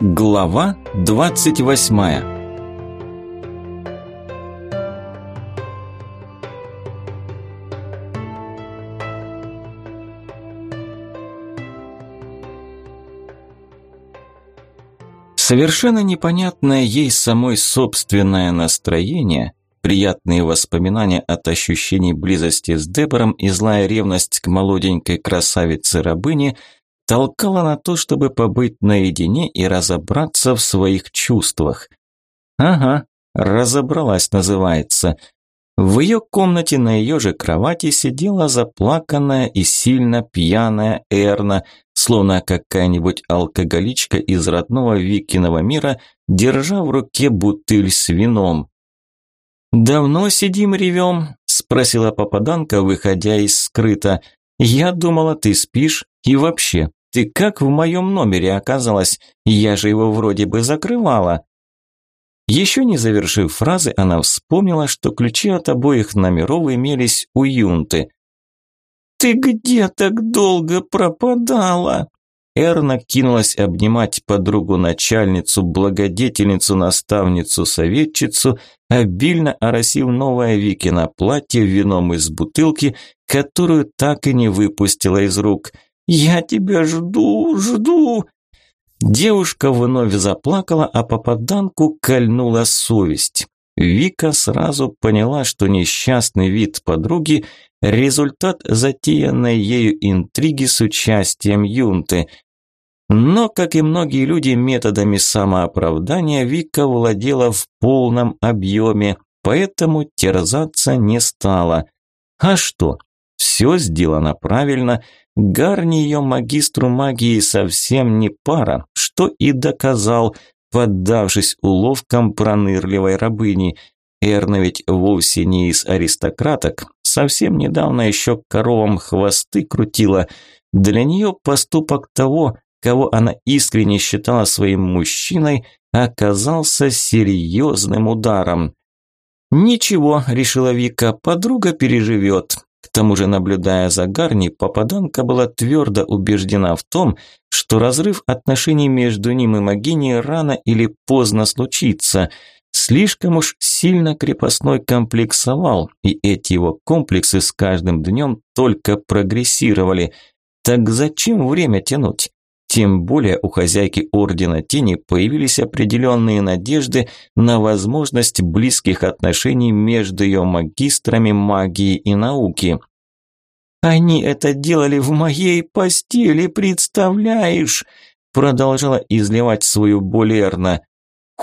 Глава двадцать восьмая. Совершенно непонятное ей самой собственное настроение, приятные воспоминания от ощущений близости с Дебором и злая ревность к молоденькой красавице-рабыне толкала на то, чтобы побыть наедине и разобраться в своих чувствах. Ага, разобралась называется. В ее комнате на ее же кровати сидела заплаканная и сильно пьяная Эрна, словно какая-нибудь алкоголичка из родного Викиного мира, держа в руке бутыль с вином. «Давно сидим ревем?» – спросила попаданка, выходя из скрыта. «Я думала, ты спишь. И вообще, ты как в моем номере оказалась? Я же его вроде бы закрывала». Еще не завершив фразы, она вспомнила, что ключи от обоих номеров имелись у Юнты. «Ты где так долго пропадала?» Эрна кинулась обнимать подругу-начальницу, благодетельницу, наставницу, советчицу, обильно оросив новое Викино платье вином из бутылки, которую так и не выпустила из рук. «Я тебя жду, жду!» Девушка вновь заплакала, а попаданку кольнула совесть. Вика сразу поняла, что несчастный вид подруги – результат затеянной ею интриги с участием юнты. Но, как и многие люди, методами самооправдания Вика владела в полном объеме, поэтому терзаться не стала. А что? Все сделано правильно. Гарни ее магистру магии совсем не пара, что и доказал, поддавшись уловкам пронырливой рабыни. Эрна ведь вовсе не из аристократок, совсем недавно еще коровам хвосты крутила. Для нее поступок того, кого она искренне считала своим мужчиной, оказался серьезным ударом. «Ничего», – решила Вика, – «подруга переживет». Тому же, наблюдая за Гарни, попаданка была твердо убеждена в том, что разрыв отношений между ним и Магини рано или поздно случится. Слишком уж сильно крепостной комплексовал, и эти его комплексы с каждым днем только прогрессировали. Так зачем время тянуть? Тем более у хозяйки Ордена Тени появились определенные надежды на возможность близких отношений между ее магистрами магии и науки. «Они это делали в моей постели, представляешь?» Продолжала изливать свою боль Эрна.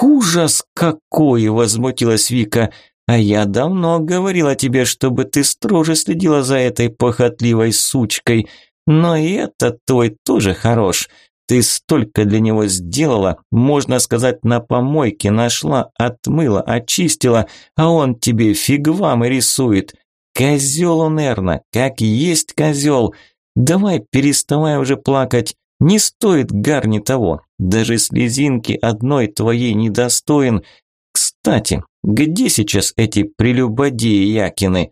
«Ужас какой!» – возмутилась Вика. «А я давно говорила тебе, чтобы ты строже следила за этой похотливой сучкой. Но и этот твой тоже хорош. Ты столько для него сделала, можно сказать, на помойке нашла, отмыла, очистила, а он тебе фиг вам и рисует. Козел он, Эрна, как есть козел. Давай переставай уже плакать. Не стоит гарни того. Даже слезинки одной твоей недостоин. Кстати, где сейчас эти прелюбодеи Якины?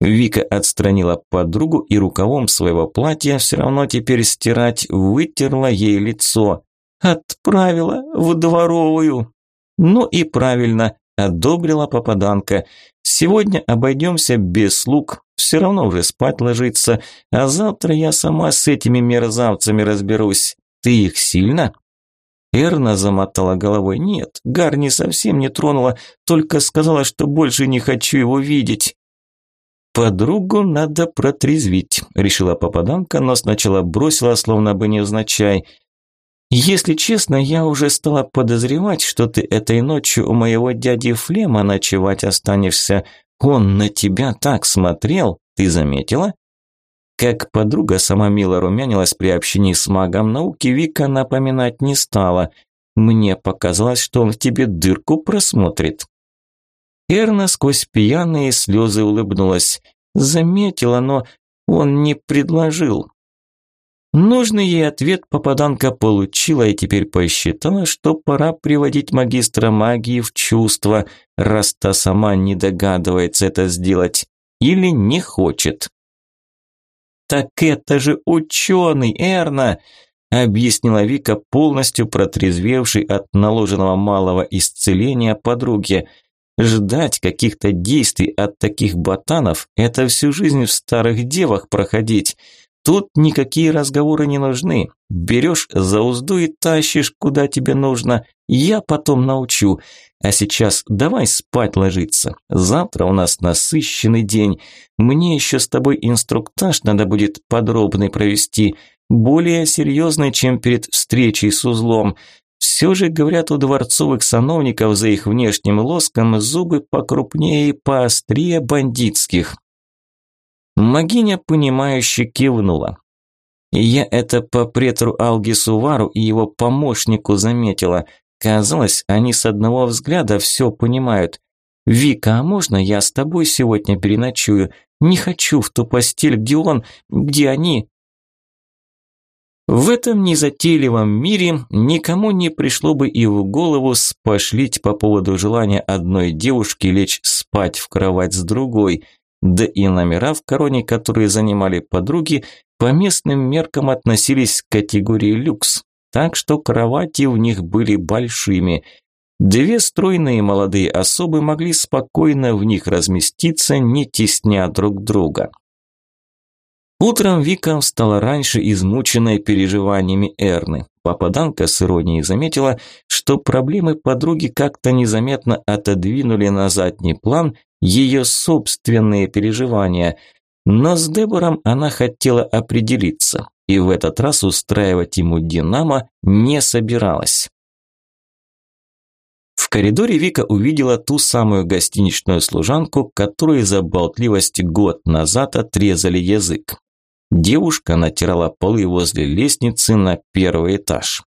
Вика отстранила подругу и рукавом своего платья все равно теперь стирать вытерла ей лицо. Отправила в дворовую. Ну и правильно, одобрила попаданка. Сегодня обойдемся без слуг, все равно уже спать ложиться, а завтра я сама с этими мерзавцами разберусь. Ты их сильно? Эрна замотала головой. Нет, Гарни совсем не тронула, только сказала, что больше не хочу его видеть. «Подругу надо протрезвить», – решила попаданка, но сначала бросила, словно бы невзначай. «Если честно, я уже стала подозревать, что ты этой ночью у моего дяди Флема ночевать останешься. Он на тебя так смотрел, ты заметила?» Как подруга сама мило румянилась при общении с магом науки, Вика напоминать не стала. «Мне показалось, что он в тебе дырку просмотрит». Эрна сквозь пьяные слезы улыбнулась. Заметила, но он не предложил. Нужный ей ответ попаданка получила и теперь посчитала, что пора приводить магистра магии в чувство, раз та сама не догадывается это сделать или не хочет. «Так это же ученый, Эрна! объяснила Вика, полностью протрезвевший от наложенного малого исцеления подруге. Ждать каких-то действий от таких ботанов – это всю жизнь в старых девах проходить. Тут никакие разговоры не нужны. Берешь за узду и тащишь, куда тебе нужно. Я потом научу. А сейчас давай спать ложиться. Завтра у нас насыщенный день. Мне еще с тобой инструктаж надо будет подробный провести. Более серьезный, чем перед встречей с узлом. Все же, говорят, у дворцовых сановников за их внешним лоском зубы покрупнее и поострее бандитских. Магиня, понимающе кивнула. Я это по претру Алги Сувару и его помощнику заметила. Казалось, они с одного взгляда все понимают. «Вика, а можно я с тобой сегодня переночую? Не хочу в ту постель, где он, где они». В этом незатейливом мире никому не пришло бы и в голову спошлить по поводу желания одной девушки лечь спать в кровать с другой – да и номера в короне, которые занимали подруги, по местным меркам относились к категории люкс, так что кровати в них были большими. Две стройные молодые особы могли спокойно в них разместиться, не тесня друг друга. Утром Вика встала раньше, измученная переживаниями Эрны. Попаданка с иронией заметила, что проблемы подруги как-то незаметно отодвинули на задний план ее собственные переживания. Но с Дебором она хотела определиться, и в этот раз устраивать ему «Динамо» не собиралась. В коридоре Вика увидела ту самую гостиничную служанку, которой за болтливость год назад отрезали язык. Девушка натирала полы возле лестницы на первый этаж.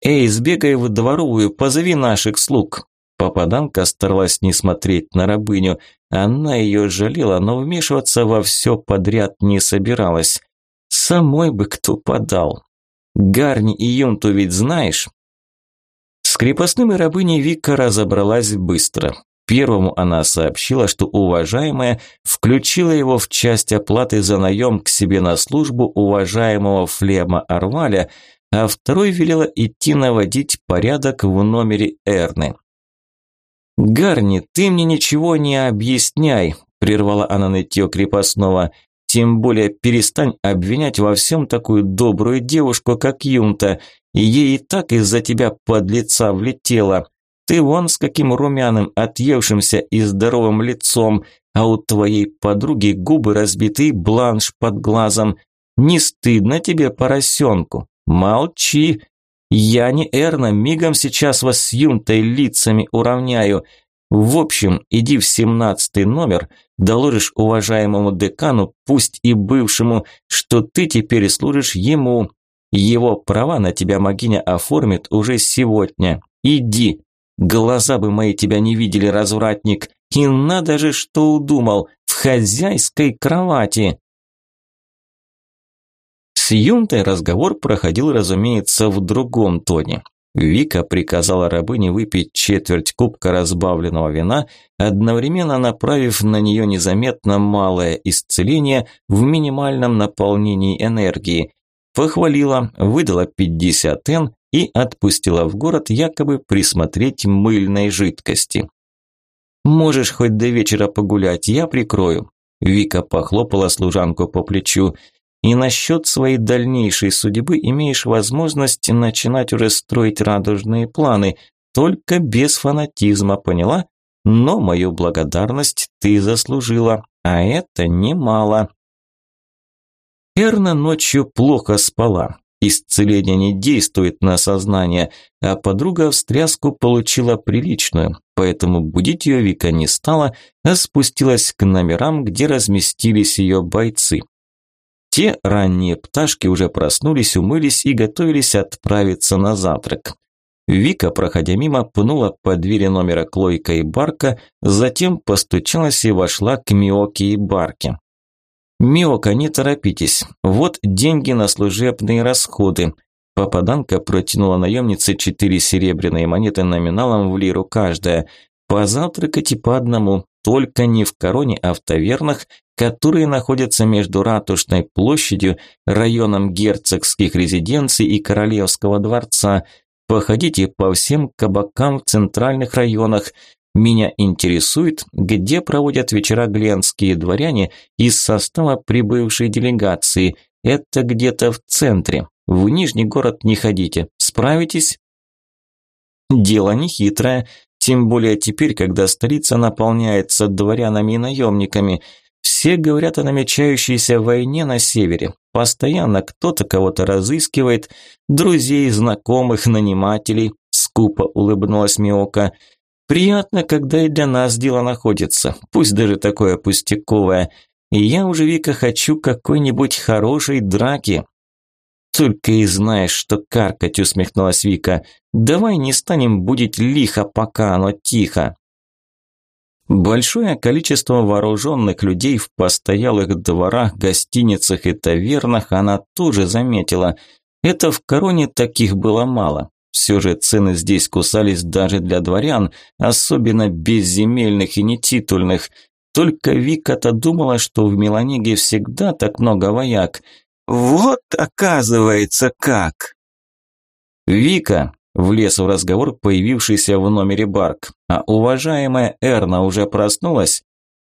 «Эй, сбегай в дворовую, позови наших слуг!» Попаданка старалась не смотреть на рабыню. Она ее жалела, но вмешиваться во все подряд не собиралась. Самой бы кто подал. Гарни и Юнту ведь знаешь? С крепостным и рабыней Вика разобралась быстро. Первому она сообщила, что уважаемая включила его в часть оплаты за наем к себе на службу уважаемого Флема Арваля, а второй велела идти наводить порядок в номере Эрны. «Гарни, ты мне ничего не объясняй», – прервала она нытье крепостного. «Тем более перестань обвинять во всем такую добрую девушку, как Юнта. Ей и так из-за тебя под лица влетело. Ты вон с каким румяным, отъевшимся и здоровым лицом, а у твоей подруги губы разбиты, бланш под глазом. Не стыдно тебе, поросенку? Молчи, я не Эрна, мигом сейчас вас с Юнтой лицами уравняю. В общем, иди в семнадцатый номер, доложишь уважаемому декану, пусть и бывшему, что ты теперь служишь ему. Его права на тебя могиня оформит уже сегодня. Иди. Глаза бы мои тебя не видели, развратник. И надо же, что удумал. В хозяйской кровати. С Юнтой разговор проходил, разумеется, в другом тоне. Вика приказала рабыне выпить четверть кубка разбавленного вина, одновременно направив на нее незаметно малое исцеление в минимальном наполнении энергии. Похвалила, выдала 50 н и отпустила в город якобы присмотреть мыльной жидкости. «Можешь хоть до вечера погулять, я прикрою». Вика похлопала служанку по плечу – и насчет своей дальнейшей судьбы имеешь возможность начинать уже строить радужные планы, только без фанатизма, поняла? Но мою благодарность ты заслужила, а это немало. Эрна ночью плохо спала. Исцеление не действует на сознание, а подруга встряску получила приличную, поэтому будить ее Вика не стала, а спустилась к номерам, где разместились ее бойцы. Те ранние пташки уже проснулись, умылись и готовились отправиться на завтрак. Вика, проходя мимо, пнула по двери номера Клойка и Барка, затем постучалась и вошла к Миоке и Барке. «Миока, не торопитесь. Вот деньги на служебные расходы». Попаданка протянула наемнице четыре серебряные монеты номиналом в лиру каждая. «Позавтракайте по одному, только не в Короне, а в тавернах, которые находятся между Ратушной площадью, районом герцогских резиденций и Королевского дворца. Походите по всем кабакам в центральных районах. Меня интересует, где проводят вечера гленские дворяне из состава прибывшей делегации. Это где-то в центре. В Нижний город не ходите. Справитесь? Дело нехитрое, тем более теперь, когда столица наполняется дворянами и наемниками. Все говорят о намечающейся войне на севере. Постоянно кто-то кого-то разыскивает, друзей, знакомых, нанимателей. Скупо улыбнулась Миока. Приятно, когда и для нас дело находится, пусть даже такое пустяковое. И я уже, Вика, хочу какой-нибудь хорошей драки. Только и знаешь, что каркать, усмехнулась Вика. Давай не станем будить лихо, пока оно тихо. Большое количество вооруженных людей в постоялых дворах, гостиницах и тавернах она тоже заметила. Это в Короне таких было мало. Все же цены здесь кусались даже для дворян, особенно безземельных и нетитульных. Только Вика-то думала, что в Меланеге всегда так много вояк. Вот оказывается как. Вика, влез в разговор появившийся в номере Барк. А уважаемая Эрна уже проснулась?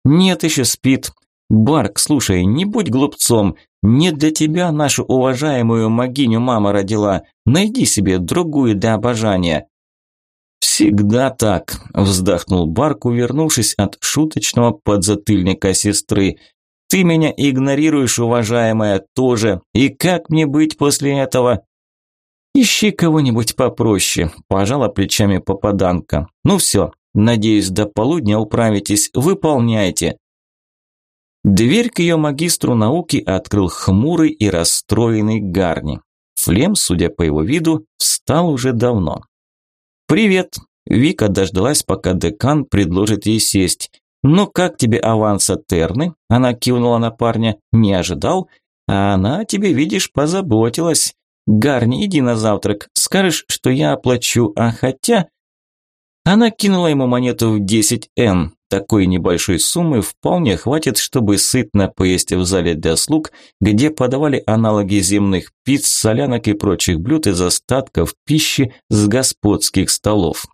Нет, еще спит. Барк, слушай, не будь глупцом. Не для тебя нашу уважаемую магиню мама родила. Найди себе другую для обожания. Всегда так, вздохнул Барк, увернувшись от шуточного подзатыльника сестры. Ты меня игнорируешь, уважаемая, тоже. И как мне быть после этого? Ищи кого-нибудь попроще, пожала плечами попаданка. Ну все, надеюсь, до полудня управитесь, выполняйте. Дверь к ее магистру науки открыл хмурый и расстроенный Гарни. Флем, судя по его виду, встал уже давно. «Привет!» Вика дождалась, пока декан предложит ей сесть. «Ну как тебе аванса Терны?» Она кивнула на парня. «Не ожидал?» «А она тебе, видишь, позаботилась. Гарни, иди на завтрак. Скажешь, что я оплачу, а хотя...» Она кинула ему монету в 10 Н. Такой небольшой суммы вполне хватит, чтобы сытно поесть в зале для слуг, где подавали аналоги земных пиц, солянок и прочих блюд из остатков пищи с господских столов.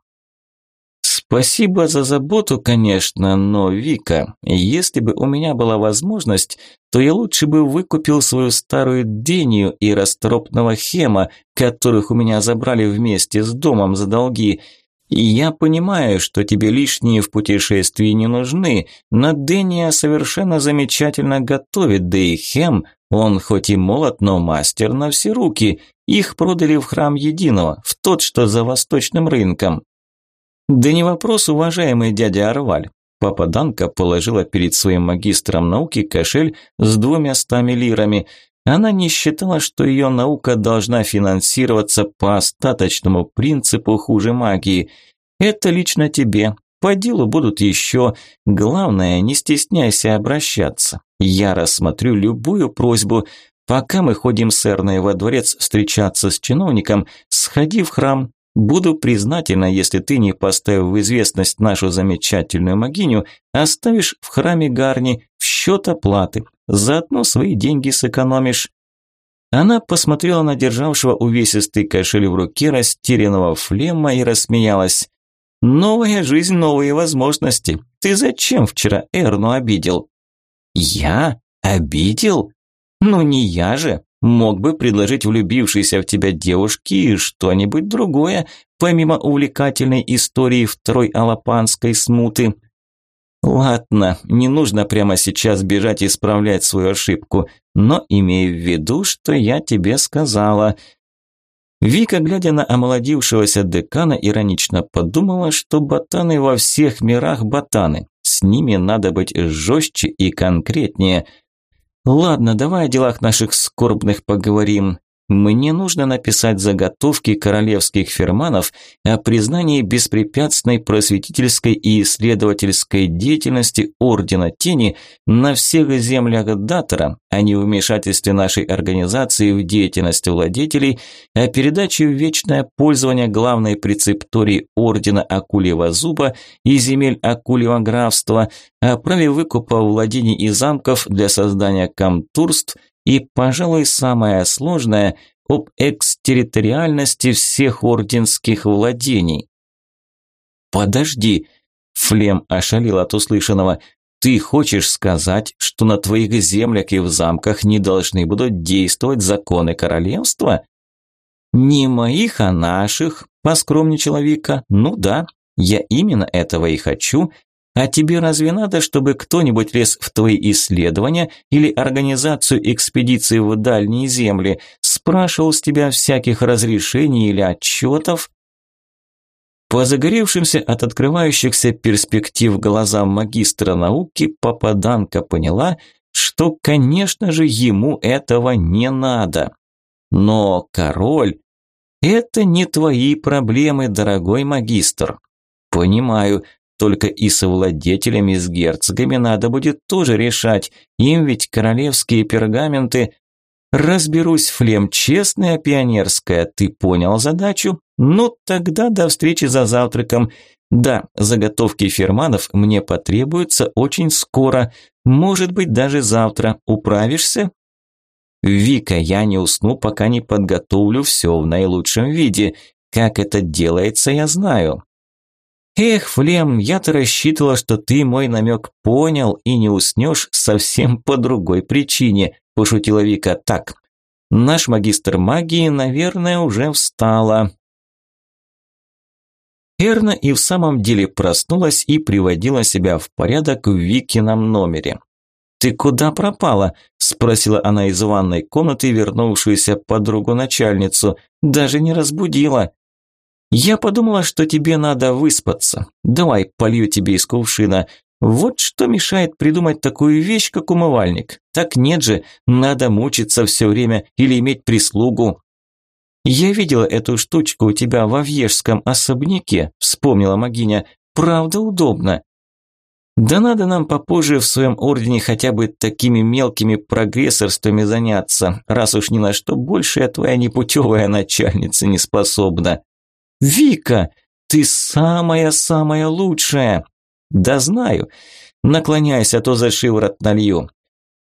Спасибо за заботу, конечно, но, Вика, если бы у меня была возможность, то я лучше бы выкупил свою старую Дению и расторопного Хема, которых у меня забрали вместе с домом за долги. Я понимаю, что тебе лишние в путешествии не нужны, но Дения совершенно замечательно готовит, да и Хем, он хоть и молод, но мастер на все руки. Их продали в храм Единого, в тот, что за восточным рынком. «Да не вопрос, уважаемый дядя Арваль». Попаданка положила перед своим магистром науки кошель с двумя стами лирами. Она не считала, что ее наука должна финансироваться по остаточному принципу хуже магии. Это лично тебе. По делу будут еще. Главное, не стесняйся обращаться. Я рассмотрю любую просьбу. Пока мы ходим с Эрной во дворец встречаться с чиновником, сходи в храм, Буду признательна, если ты, не поставив в известность нашу замечательную могиню, оставишь в храме Гарни в счет оплаты. Заодно свои деньги сэкономишь». Она посмотрела на державшего увесистый кошель в руке растерянного флема и рассмеялась. «Новая жизнь, новые возможности. Ты зачем вчера Эрну обидел?» «Я? Обидел? Ну не я же. Мог бы предложить влюбившейся в тебя девушке что-нибудь другое, помимо увлекательной истории второй алапанской смуты. Ладно, не нужно прямо сейчас бежать и исправлять свою ошибку, но имей в виду, что я тебе сказала. Вика, глядя на омолодившегося декана, иронично подумала, что ботаны во всех мирах ботаны. С ними надо быть жестче и конкретнее – Ладно, давай о делах наших скорбных поговорим. Мне нужно написать заготовки королевских ферманов о признании беспрепятственной просветительской и исследовательской деятельности Ордена Тени на всех землях Датора, о невмешательстве нашей организации в деятельность владетелей, о передаче в вечное пользование главной прецептории Ордена Акулева Зуба и земель Акулева графства, о праве выкупа владений и замков для создания комтурств – и, пожалуй, самое сложное – об экстерриториальности всех орденских владений. «Подожди», – Флем ошалил от услышанного, – «ты хочешь сказать, что на твоих землях и в замках не должны будут действовать законы королевства?» «Не моих, а наших», – поскромничала Вика. «Ну да, я именно этого и хочу, а тебе разве надо, чтобы кто-нибудь лез в твои исследования или организацию экспедиции в дальние земли, спрашивал с тебя всяких разрешений или отчетов? По загоревшимся от открывающихся перспектив глазам магистра науки попаданка поняла, что, конечно же, ему этого не надо. Но король – это не твои проблемы, дорогой магистр. Понимаю, только и со владетелями, с герцогами надо будет тоже решать. Им ведь королевские пергаменты... Разберусь, Флем, честная пионерская, ты понял задачу? Ну, тогда до встречи за завтраком. Да, заготовки ферманов мне потребуются очень скоро. Может быть, даже завтра. Управишься? Вика, я не усну, пока не подготовлю все в наилучшем виде. Как это делается, я знаю. «Эх, Флем, я-то рассчитывала, что ты мой намек понял и не уснешь совсем по другой причине», – пошутила Вика. «Так, наш магистр магии, наверное, уже встала». Эрна и в самом деле проснулась и приводила себя в порядок в Викином номере. «Ты куда пропала?» – спросила она из ванной комнаты вернувшуюся подругу-начальницу. «Даже не разбудила». Я подумала, что тебе надо выспаться. Давай, полью тебе из кувшина. Вот что мешает придумать такую вещь, как умывальник. Так нет же, надо мучиться все время или иметь прислугу. Я видела эту штучку у тебя во вьежском особняке, вспомнила Магиня. Правда удобно. Да надо нам попозже в своем ордене хотя бы такими мелкими прогрессорствами заняться, раз уж ни на что больше твоя непутевая начальница не способна. «Вика, ты самая-самая лучшая!» «Да знаю. Наклоняйся, а то за шиворот налью».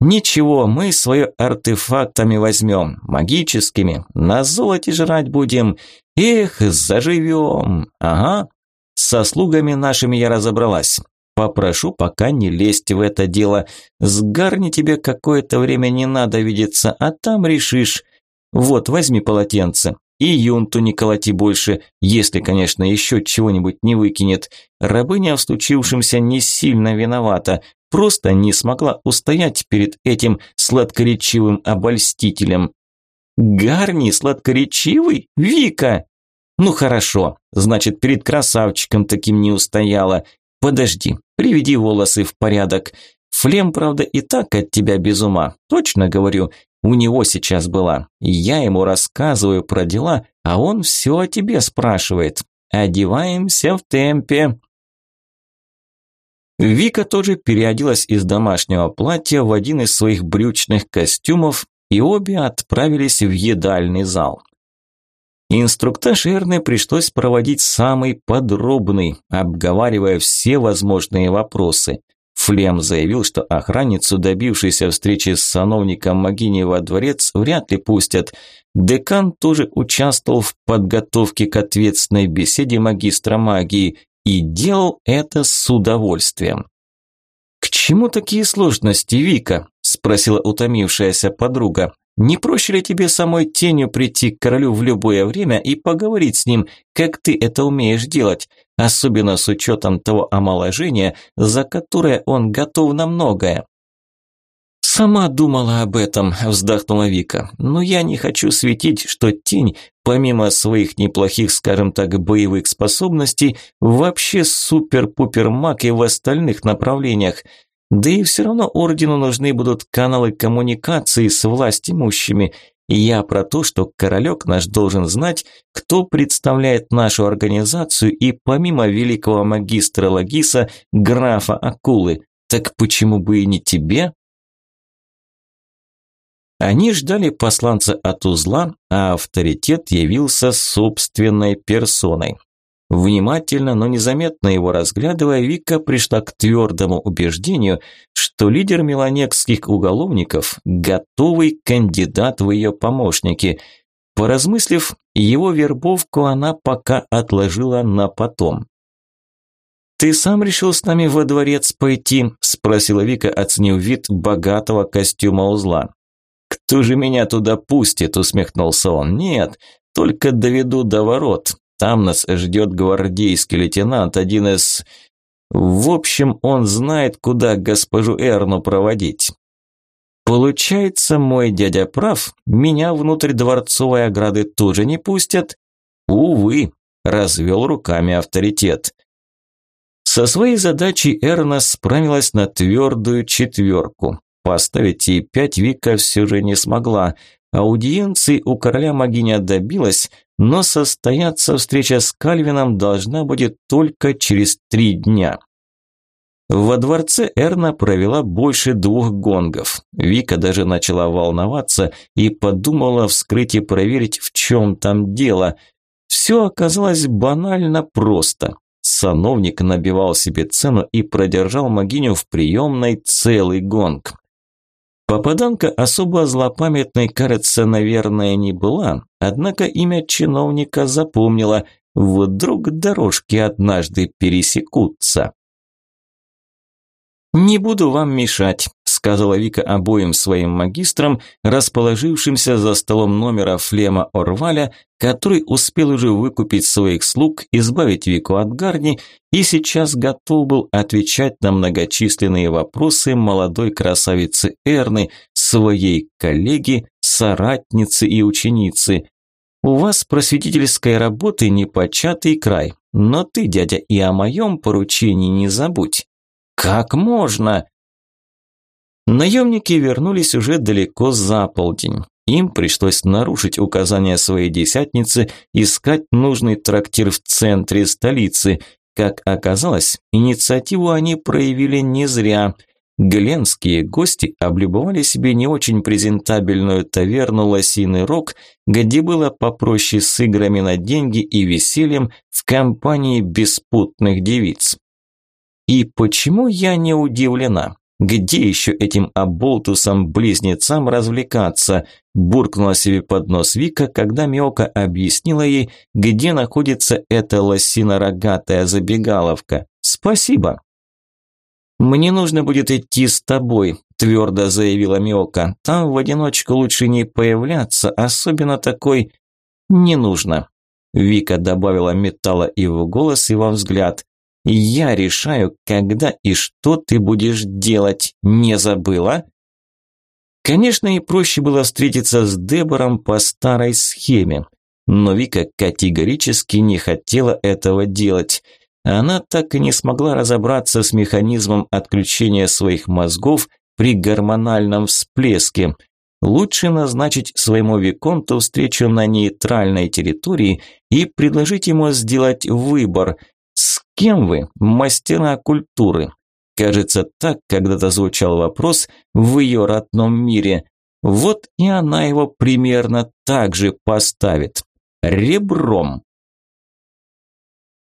«Ничего, мы свое артефактами возьмем, магическими, на золоте жрать будем. Эх, заживем. Ага, со слугами нашими я разобралась. Попрошу пока не лезть в это дело. С Гарни тебе какое-то время не надо видеться, а там решишь. Вот, возьми полотенце. И юнту не колоти больше, если, конечно, еще чего-нибудь не выкинет. Рабыня в случившемся не сильно виновата, просто не смогла устоять перед этим сладкоречивым обольстителем. «Гарни сладкоречивый? Вика!» «Ну хорошо, значит, перед красавчиком таким не устояла. Подожди, приведи волосы в порядок. Флем, правда, и так от тебя без ума, точно говорю. У него сейчас была. Я ему рассказываю про дела, а он все о тебе спрашивает. Одеваемся в темпе. Вика тоже переоделась из домашнего платья в один из своих брючных костюмов, и обе отправились в едальный зал. Инструктаж Эрны пришлось проводить самый подробный, обговаривая все возможные вопросы. Флем заявил, что охранницу, добившейся встречи с сановником Магини во дворец, вряд ли пустят. Декан тоже участвовал в подготовке к ответственной беседе магистра магии и делал это с удовольствием. «К чему такие сложности, Вика?» – спросила утомившаяся подруга. «Не проще ли тебе самой тенью прийти к королю в любое время и поговорить с ним, как ты это умеешь делать? Особенно с учетом того омоложения, за которое он готов на многое. «Сама думала об этом», – вздохнула Вика. «Но я не хочу светить, что тень, помимо своих неплохих, скажем так, боевых способностей, вообще супер-пупер маг и в остальных направлениях. Да и все равно ордену нужны будут каналы коммуникации с власть имущими. Я про то, что королек наш должен знать, кто представляет нашу организацию и помимо великого магистра Лагиса, графа Акулы. Так почему бы и не тебе? Они ждали посланца от узла, а авторитет явился собственной персоной. Внимательно, но незаметно его разглядывая, Вика пришла к твердому убеждению, что лидер меланекских уголовников – готовый кандидат в ее помощники. Поразмыслив, его вербовку она пока отложила на потом. «Ты сам решил с нами во дворец пойти?» – спросила Вика, оценив вид богатого костюма узла. «Кто же меня туда пустит?» – усмехнулся он. «Нет, только доведу до ворот. Там нас ждет гвардейский лейтенант, один из... В общем, он знает, куда госпожу Эрну проводить. Получается, мой дядя прав, меня внутрь дворцовой ограды тоже не пустят? Увы, развел руками авторитет. Со своей задачей Эрна справилась на твердую четверку. Поставить ей пять Вика все же не смогла. Аудиенции у короля Магиня добилась, но состояться встреча с Кальвином должна будет только через три дня. Во дворце Эрна провела больше двух гонгов. Вика даже начала волноваться и подумала вскрыть и проверить, в чем там дело. Все оказалось банально просто. Сановник набивал себе цену и продержал Магиню в приемной целый гонг. Попаданка особо злопамятной, кажется, наверное, не была, однако имя чиновника запомнила, вдруг дорожки однажды пересекутся. «Не буду вам мешать», сказала Вика обоим своим магистрам, расположившимся за столом номера Флема Орваля, который успел уже выкупить своих слуг, избавить Вику от гарни и сейчас готов был отвечать на многочисленные вопросы молодой красавицы Эрны, своей коллеги, соратницы и ученицы. «У вас просветительской работы непочатый край, но ты, дядя, и о моем поручении не забудь». «Как можно?» Наемники вернулись уже далеко за полдень. Им пришлось нарушить указания своей десятницы искать нужный трактир в центре столицы. Как оказалось, инициативу они проявили не зря. Гленские гости облюбовали себе не очень презентабельную таверну «Лосиный рог», где было попроще с играми на деньги и весельем в компании беспутных девиц. И почему я не удивлена? Где еще этим оболтусам-близнецам развлекаться? Буркнула себе под нос Вика, когда Миока объяснила ей, где находится эта лосино-рогатая забегаловка. Спасибо. «Мне нужно будет идти с тобой», – твердо заявила Миока. «Там в одиночку лучше не появляться, особенно такой...» «Не нужно». Вика добавила металла и в голос, и во взгляд. Я решаю, когда и что ты будешь делать. Не забыла? Конечно, и проще было встретиться с Дебором по старой схеме. Но Вика категорически не хотела этого делать. Она так и не смогла разобраться с механизмом отключения своих мозгов при гормональном всплеске. Лучше назначить своему Виконту встречу на нейтральной территории и предложить ему сделать выбор – с кем вы, мастера культуры? Кажется, так когда-то звучал вопрос в ее родном мире. Вот и она его примерно так же поставит. Ребром.